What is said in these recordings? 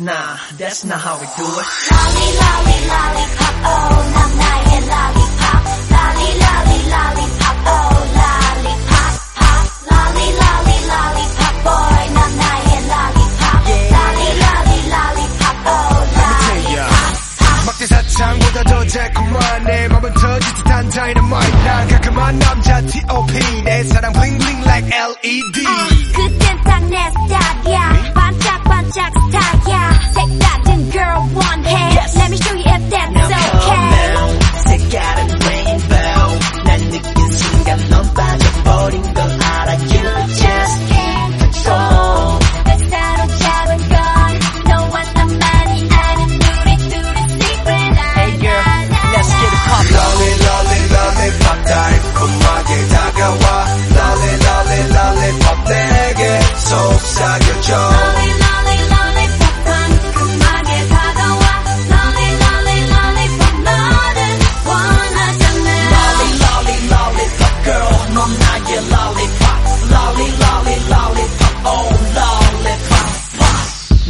nah, that's not how we do it. Lolly, lolly, lollipop, oh, 난 나의 lollipop. Lolly, lolly, lollipop, oh, lollipop, pop. Lolly, lolly, lollipop, boy, 난 나의 lollipop. Lolly, lolly, lollipop, oh, lollipop, pop. 막대 사창보다 더 달콤한 내 맘은 터질 듯한 다이너마이트 난 깔끔한 남자 T.O.P 내 사랑 bling bling like LED 그땐 딱내 스타일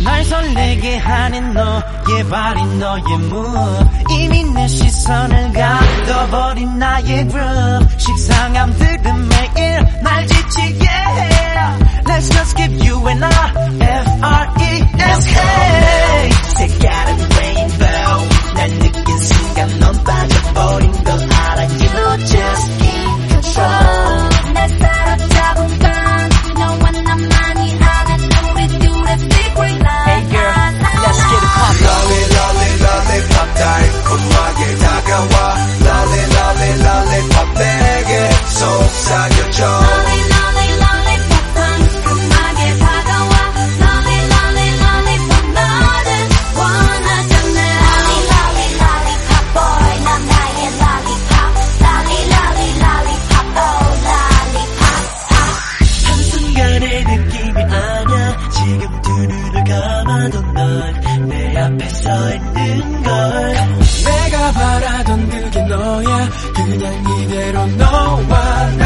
날 설레게 하는 너의 발이 너의 move 이미 내 시선을 가둬버린 나의 groove 감아도 넌내 앞에 서 있는 걸. 내가 바라던 그게 너야 그냥 이대로 너와